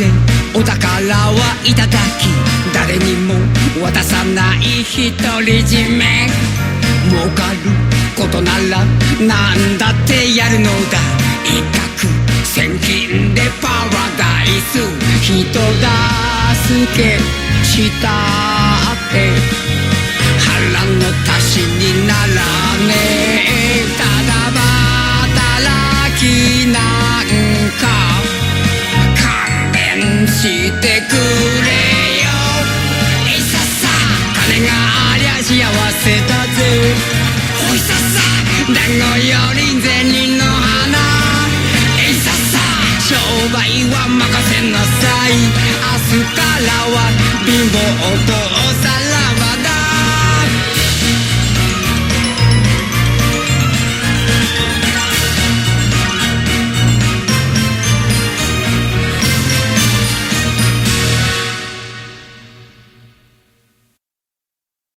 ぜお宝はいただき誰にも渡さない独り占め儲かることなら何だってやるのだ一攫千金でパラダイス人助けしてくれよ。いささ金がありゃ幸せだぜ。おいささ団子より銭の花。いささ商売は任せなさい。明日からは貧乏と